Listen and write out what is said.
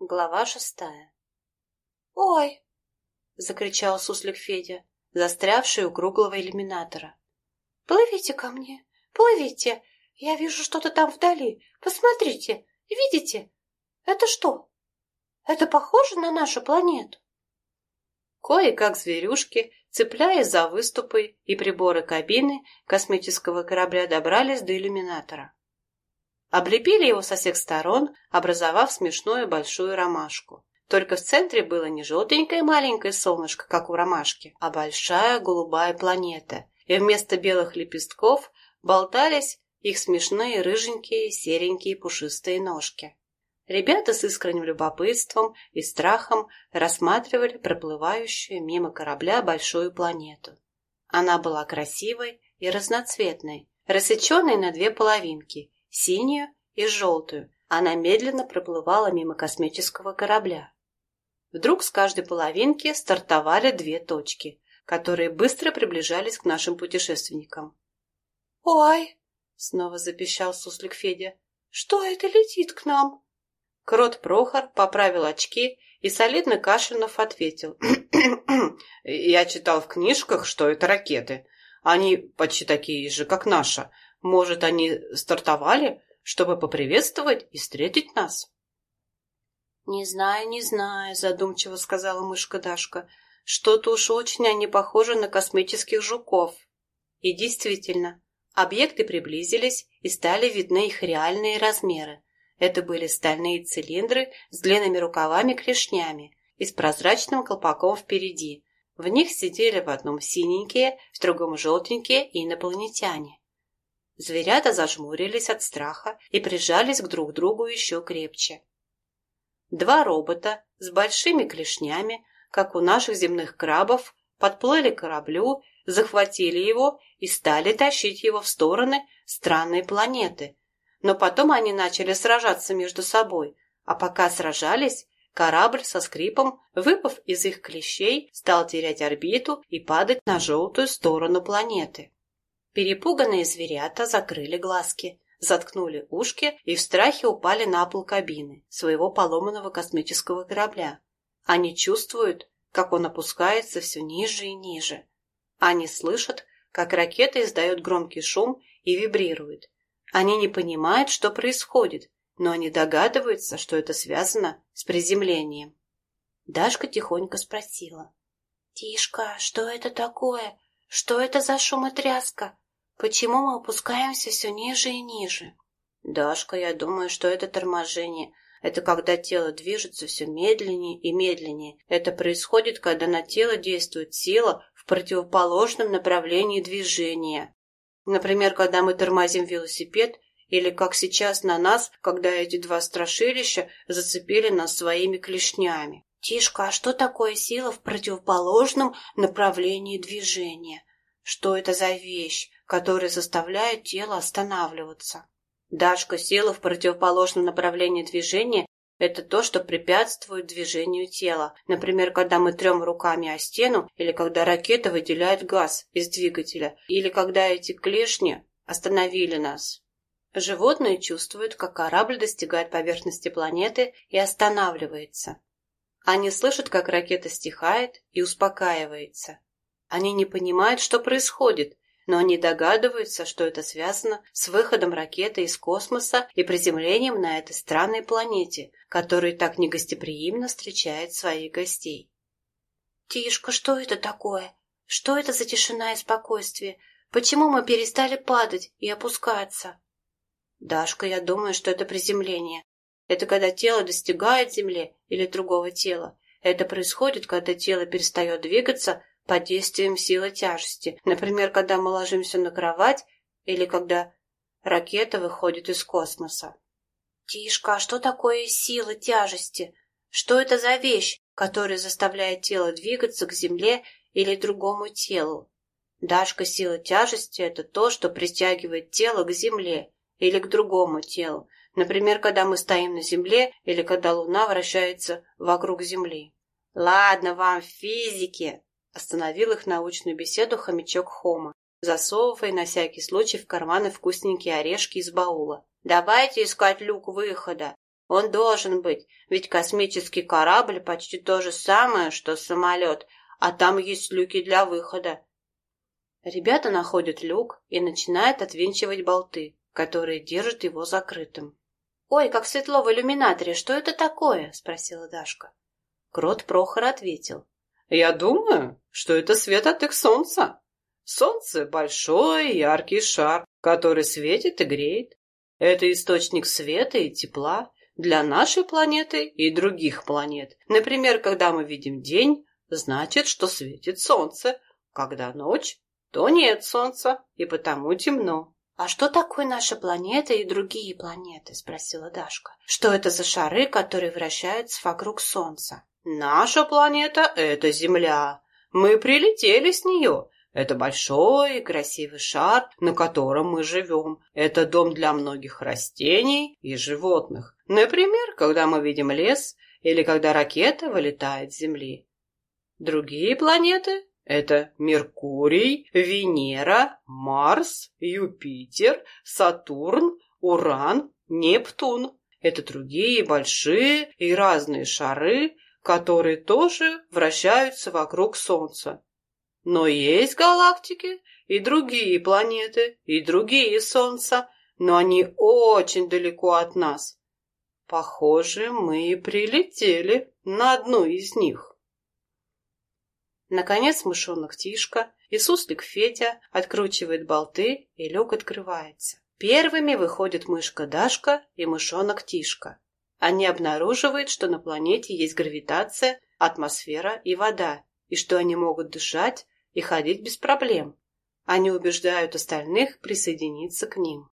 Глава шестая. «Ой!» — закричал суслик Федя, застрявший у круглого иллюминатора. «Плывите ко мне, плывите! Я вижу что-то там вдали. Посмотрите, видите? Это что? Это похоже на нашу планету?» Кое-как зверюшки, цепляясь за выступы и приборы кабины космического корабля, добрались до иллюминатора. Облепили его со всех сторон, образовав смешную большую ромашку. Только в центре было не желтенькое маленькое солнышко, как у ромашки, а большая голубая планета, и вместо белых лепестков болтались их смешные рыженькие серенькие пушистые ножки. Ребята с искренним любопытством и страхом рассматривали проплывающую мимо корабля большую планету. Она была красивой и разноцветной, рассеченной на две половинки синюю и желтую. Она медленно проплывала мимо космического корабля. Вдруг с каждой половинки стартовали две точки, которые быстро приближались к нашим путешественникам. «Ой!» — снова запищал суслик Федя. «Что это летит к нам?» Крот Прохор поправил очки и, солидно кашлянув, ответил. «Я читал в книжках, что это ракеты. Они почти такие же, как наша, может, они стартовали, чтобы поприветствовать и встретить нас? «Не знаю, не знаю», — задумчиво сказала мышка Дашка. «Что-то уж очень они похожи на космических жуков». И действительно, объекты приблизились и стали видны их реальные размеры. Это были стальные цилиндры с длинными рукавами-клешнями и с прозрачным колпаком впереди. В них сидели в одном синенькие, в другом желтенькие инопланетяне. Зверята зажмурились от страха и прижались к друг другу еще крепче. Два робота с большими клешнями, как у наших земных крабов, подплыли к кораблю, захватили его и стали тащить его в стороны странной планеты. Но потом они начали сражаться между собой, а пока сражались, корабль со скрипом, выпав из их клещей, стал терять орбиту и падать на желтую сторону планеты. Перепуганные зверята закрыли глазки, заткнули ушки и в страхе упали на пол кабины своего поломанного космического корабля. Они чувствуют, как он опускается все ниже и ниже. Они слышат, как ракета издает громкий шум и вибрирует. Они не понимают, что происходит, но они догадываются, что это связано с приземлением. Дашка тихонько спросила. «Тишка, что это такое? Что это за шум и тряска? Почему мы опускаемся все ниже и ниже? Дашка, я думаю, что это торможение. Это когда тело движется все медленнее и медленнее. Это происходит, когда на тело действует сила в противоположном направлении движения. Например, когда мы тормозим велосипед, или как сейчас на нас, когда эти два страшилища зацепили нас своими клешнями. Тишка, а что такое сила в противоположном направлении движения? Что это за вещь? Который заставляет тело останавливаться. Дашка села в противоположном направлении движения это то, что препятствует движению тела. Например, когда мы трем руками о стену, или когда ракета выделяет газ из двигателя, или когда эти клешни остановили нас. Животные чувствуют, как корабль достигает поверхности планеты и останавливается. Они слышат, как ракета стихает и успокаивается. Они не понимают, что происходит, но они догадываются, что это связано с выходом ракеты из космоса и приземлением на этой странной планете, которая так негостеприимно встречает своих гостей. «Тишка, что это такое? Что это за тишина и спокойствие? Почему мы перестали падать и опускаться?» «Дашка, я думаю, что это приземление. Это когда тело достигает Земли или другого тела. Это происходит, когда тело перестает двигаться под действием силы тяжести. Например, когда мы ложимся на кровать или когда ракета выходит из космоса. Тишка, а что такое сила тяжести? Что это за вещь, которая заставляет тело двигаться к Земле или другому телу? Дашка, сила тяжести – это то, что притягивает тело к Земле или к другому телу. Например, когда мы стоим на Земле или когда Луна вращается вокруг Земли. Ладно вам, физики, Остановил их научную беседу хомячок Хома, засовывая на всякий случай в карманы вкусненькие орешки из баула. «Давайте искать люк выхода. Он должен быть, ведь космический корабль почти то же самое, что самолет, а там есть люки для выхода. Ребята находят люк и начинают отвинчивать болты, которые держат его закрытым. «Ой, как светло в иллюминаторе! Что это такое?» — спросила Дашка. Крот Прохор ответил. «Я думаю, что это свет от их солнца. Солнце — большой яркий шар, который светит и греет. Это источник света и тепла для нашей планеты и других планет. Например, когда мы видим день, значит, что светит солнце. Когда ночь, то нет солнца, и потому темно. «А что такое наша планета и другие планеты?» — спросила Дашка. «Что это за шары, которые вращаются вокруг Солнца?» «Наша планета — это Земля. Мы прилетели с нее. Это большой и красивый шар, на котором мы живем. Это дом для многих растений и животных. Например, когда мы видим лес или когда ракета вылетает с Земли. Другие планеты это Меркурий, Венера, Марс, Юпитер, Сатурн, Уран, Нептун. Это другие большие и разные шары, которые тоже вращаются вокруг Солнца. Но есть галактики и другие планеты, и другие Солнца, но они очень далеко от нас. Похоже, мы и прилетели на одну из них. Наконец мышонок Тишка и суслик Федя откручивает болты, и люк открывается. Первыми выходят мышка Дашка и мышонок Тишка. Они обнаруживают, что на планете есть гравитация, атмосфера и вода, и что они могут дышать и ходить без проблем. Они убеждают остальных присоединиться к ним.